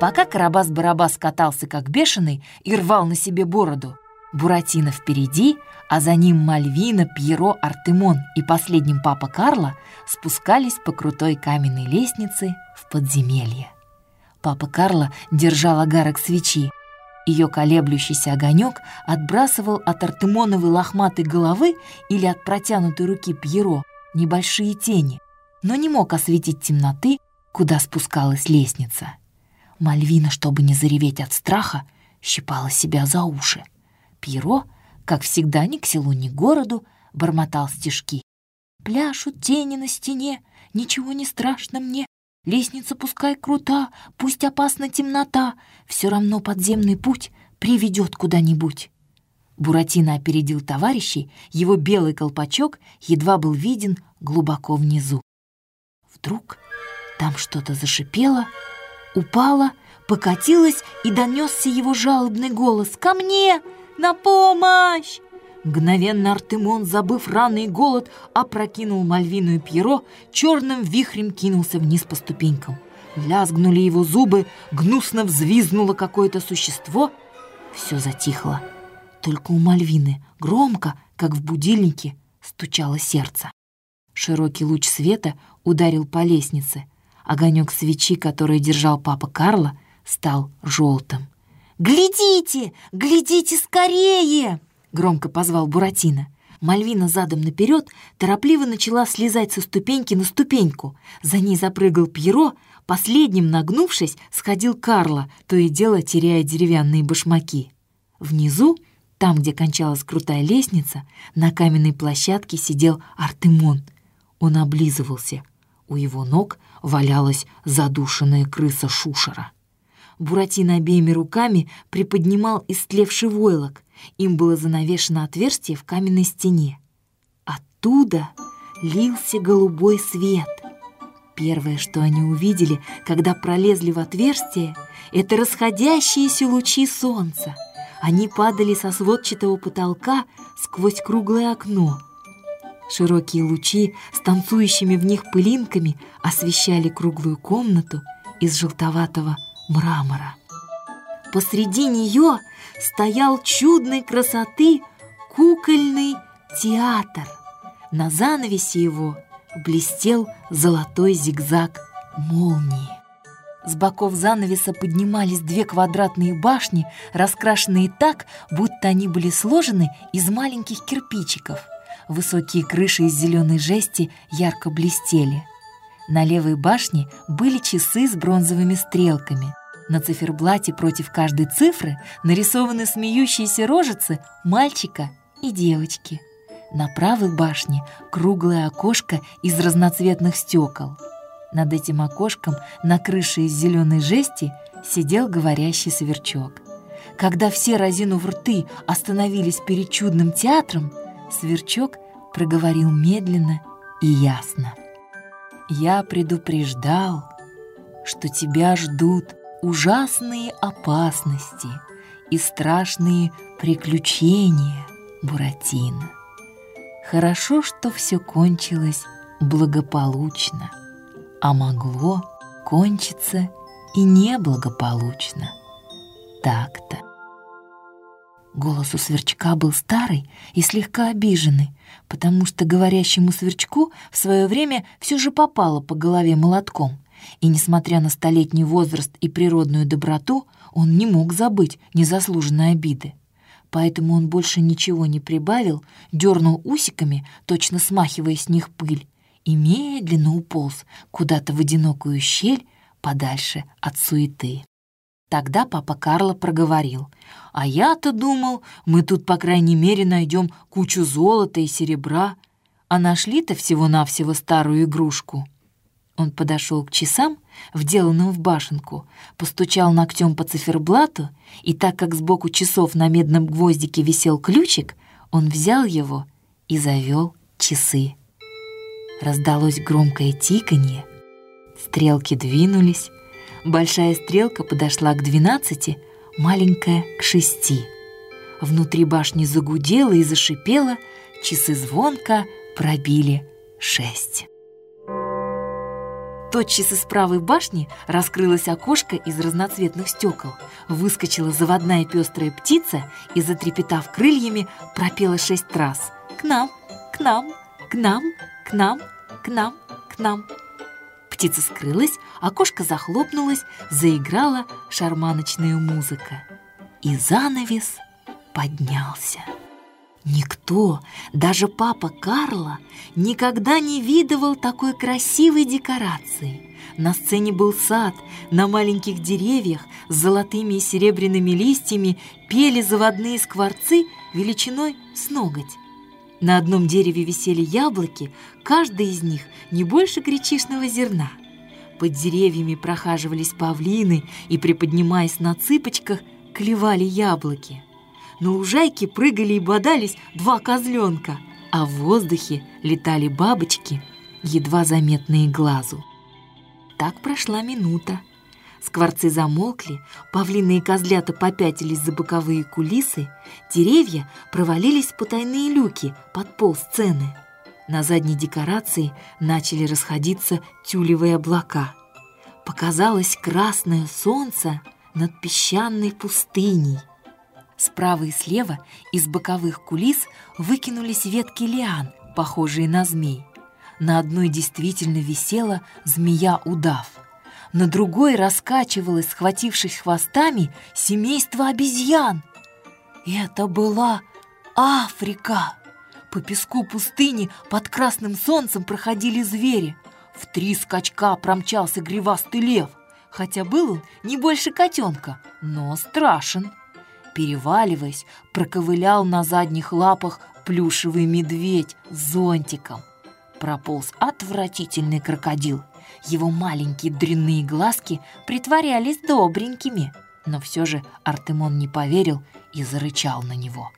Пока Карабас-Барабас катался как бешеный и рвал на себе бороду, Буратино впереди, а за ним Мальвина, Пьеро, Артемон и последним папа Карло спускались по крутой каменной лестнице в подземелье. Папа Карло держал огарок свечи. Ее колеблющийся огонек отбрасывал от Артемоновой лохматой головы или от протянутой руки Пьеро небольшие тени, но не мог осветить темноты, куда спускалась лестница. Мальвина, чтобы не зареветь от страха, щипала себя за уши. Пьеро, как всегда, ни к селу, ни к городу, бормотал стишки. «Пляшут тени на стене, ничего не страшно мне. Лестница пускай крута, пусть опасна темнота, все равно подземный путь приведет куда-нибудь». Буратино опередил товарищей, его белый колпачок едва был виден глубоко внизу. Вдруг там что-то зашипело, упало, покатилось, и донесся его жалобный голос «Ко мне! На помощь!» Мгновенно Артемон, забыв раны и голод, опрокинул Мальвину и Пьеро, черным вихрем кинулся вниз по ступенькам. Лязгнули его зубы, гнусно взвизгнуло какое-то существо. Все затихло. Только у Мальвины громко, как в будильнике, стучало сердце. Широкий луч света ударил по лестнице. Огонек свечи, который держал папа Карла, стал желтым. «Глядите! Глядите скорее!» — громко позвал Буратино. Мальвина задом наперед торопливо начала слезать со ступеньки на ступеньку. За ней запрыгал Пьеро, последним нагнувшись, сходил Карло, то и дело теряя деревянные башмаки. Внизу, там, где кончалась крутая лестница, на каменной площадке сидел Артемон. Он облизывался. У его ног валялась задушенная крыса Шушера. Буратино обеими руками приподнимал истлевший войлок. Им было занавешено отверстие в каменной стене. Оттуда лился голубой свет. Первое, что они увидели, когда пролезли в отверстие, это расходящиеся лучи солнца. Они падали со сводчатого потолка сквозь круглое окно. Широкие лучи с танцующими в них пылинками освещали круглую комнату из желтоватого мрамора. Посреди нее стоял чудной красоты кукольный театр. На занавесе его блестел золотой зигзаг молнии. С боков занавеса поднимались две квадратные башни, раскрашенные так, будто они были сложены из маленьких кирпичиков. Высокие крыши из зеленой жести ярко блестели. На левой башне были часы с бронзовыми стрелками. На циферблате против каждой цифры нарисованы смеющиеся рожицы мальчика и девочки. На правой башне круглое окошко из разноцветных стекол. Над этим окошком на крыше из зеленой жести сидел говорящий сверчок. Когда все, разинув рты, остановились перед чудным театром, сверчок проговорил медленно и ясно. «Я предупреждал, что тебя ждут ужасные опасности и страшные приключения Буратино. Хорошо, что все кончилось благополучно, а могло кончиться и неблагополучно. Так-то. Голос у сверчка был старый и слегка обиженный, потому что говорящему сверчку в свое время все же попало по голове молотком — и, несмотря на столетний возраст и природную доброту, он не мог забыть незаслуженной обиды. Поэтому он больше ничего не прибавил, дернул усиками, точно смахивая с них пыль, и медленно уполз куда-то в одинокую щель подальше от суеты. Тогда папа Карло проговорил, «А я-то думал, мы тут, по крайней мере, найдем кучу золота и серебра, а нашли-то всего-навсего старую игрушку». Он подошел к часам, вделанным в башенку, постучал ногтем по циферблату, и так как сбоку часов на медном гвоздике висел ключик, он взял его и завел часы. Раздалось громкое тиканье, стрелки двинулись, большая стрелка подошла к двенадцати, маленькая — к шести. Внутри башни загудело и зашипело, часы звонко пробили шесть. Тотчас из правой башни раскрылось окошко из разноцветных стекол. Выскочила заводная пестрая птица и, затрепетав крыльями, пропела шесть раз. «К нам, к нам, к нам, к нам, к нам, к нам». Птица скрылась, окошко захлопнулось, заиграла шарманочная музыка. И занавес поднялся. Никто, даже папа Карла, никогда не видывал такой красивой декорации. На сцене был сад, на маленьких деревьях с золотыми и серебряными листьями пели заводные скворцы величиной с ноготь. На одном дереве висели яблоки, каждый из них не больше гречишного зерна. Под деревьями прохаживались павлины и, приподнимаясь на цыпочках, клевали яблоки. На лужайке прыгали и бодались два козленка, а в воздухе летали бабочки, едва заметные глазу. Так прошла минута. Скворцы замолкли, павлины и козлята попятились за боковые кулисы, деревья провалились в потайные люки под пол сцены. На задней декорации начали расходиться тюлевые облака. Показалось красное солнце над песчаной пустыней. Справа и слева из боковых кулис выкинулись ветки лиан, похожие на змей. На одной действительно висела змея-удав. На другой раскачивалось, схватившись хвостами, семейство обезьян. Это была Африка. По песку пустыни под красным солнцем проходили звери. В три скачка промчался гривастый лев, хотя был он не больше котенка, но страшен переваливаясь, проковылял на задних лапах плюшевый медведь с зонтиком. Прополз отвратительный крокодил. Его маленькие дрянные глазки притворялись добренькими, но все же Артемон не поверил и зарычал на него.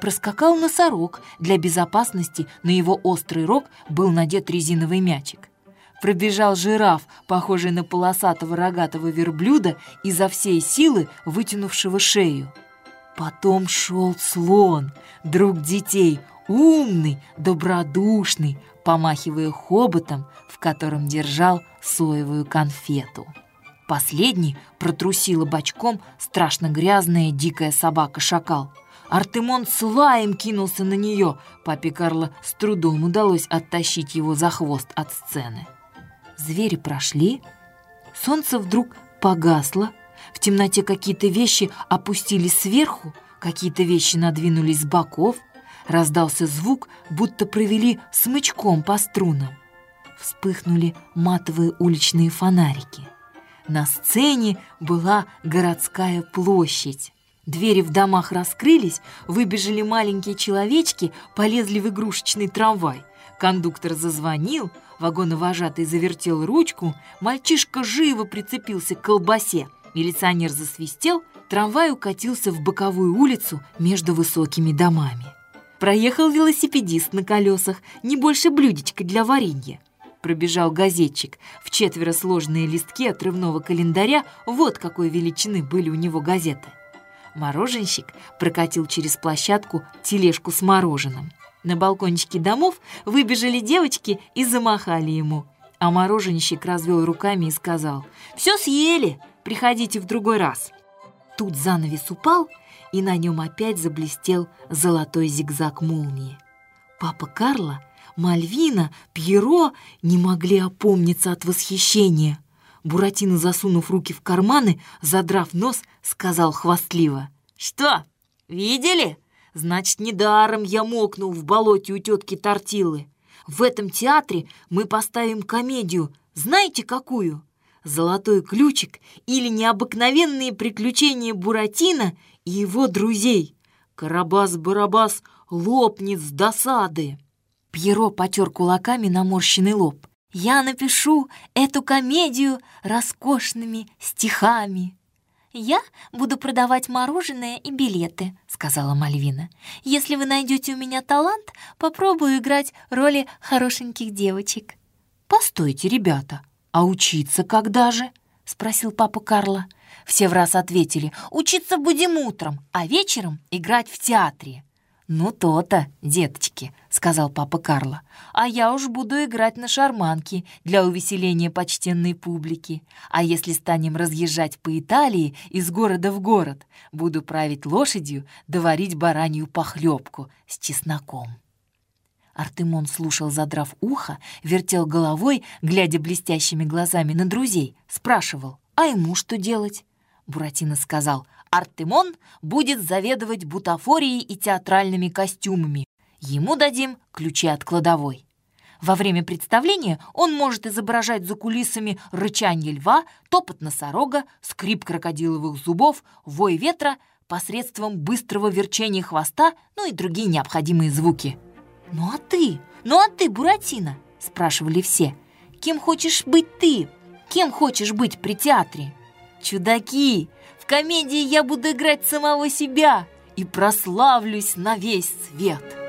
Проскакал носорог, для безопасности на его острый рог был надет резиновый мячик пробежал жираф, похожий на полосатого рогатого верблюда, изо всей силы вытянувшего шею. Потом шел слон, друг детей, умный, добродушный, помахивая хоботом, в котором держал соевую конфету. Последний протрусила бочком страшно грязная дикая собака-шакал. Артемон с лаем кинулся на нее. Папе Карло с трудом удалось оттащить его за хвост от сцены. Звери прошли, солнце вдруг погасло, в темноте какие-то вещи опустились сверху, какие-то вещи надвинулись с боков, раздался звук, будто провели смычком по струнам. Вспыхнули матовые уличные фонарики. На сцене была городская площадь. Двери в домах раскрылись, выбежали маленькие человечки, полезли в игрушечный трамвай. Кондуктор зазвонил, вагоновожатый завертел ручку, мальчишка живо прицепился к колбасе. Милиционер засвистел, трамвай укатился в боковую улицу между высокими домами. Проехал велосипедист на колесах, не больше блюдечка для варенья. Пробежал газетчик. В четверо сложные листки отрывного календаря вот какой величины были у него газеты. Мороженщик прокатил через площадку тележку с мороженым. На балкончике домов выбежали девочки и замахали ему. А мороженщик развел руками и сказал, «Все съели, приходите в другой раз». Тут занавес упал, и на нем опять заблестел золотой зигзаг молнии. Папа Карла, Мальвина, Пьеро не могли опомниться от восхищения. Буратино, засунув руки в карманы, задрав нос, сказал хвастливо, «Что, видели?» Значит, недаром я мокнул в болоте у тетки Тортилы. В этом театре мы поставим комедию. Знаете, какую? «Золотой ключик» или «Необыкновенные приключения Буратино и его друзей». Карабас-барабас лопнет с досады. Пьеро потер кулаками наморщенный лоб. «Я напишу эту комедию роскошными стихами». «Я буду продавать мороженое и билеты», — сказала Мальвина. «Если вы найдете у меня талант, попробую играть роли хорошеньких девочек». «Постойте, ребята, а учиться когда же?» — спросил папа Карла. Все в раз ответили, «Учиться будем утром, а вечером играть в театре». «Ну то-то, деточки», — сказал папа Карло. «А я уж буду играть на шарманке для увеселения почтенной публики. А если станем разъезжать по Италии из города в город, буду править лошадью, доварить баранью похлебку с чесноком». Артемон слушал, задрав ухо, вертел головой, глядя блестящими глазами на друзей, спрашивал, а ему что делать? Буратино сказал, Артемон будет заведовать бутафорией и театральными костюмами. Ему дадим ключи от кладовой. Во время представления он может изображать за кулисами рычанье льва, топот носорога, скрип крокодиловых зубов, вой ветра посредством быстрого верчения хвоста, ну и другие необходимые звуки. «Ну а ты? Ну а ты, Буратино?» – спрашивали все. «Кем хочешь быть ты? Кем хочешь быть при театре?» «Чудаки! В комедии я буду играть самого себя и прославлюсь на весь свет!»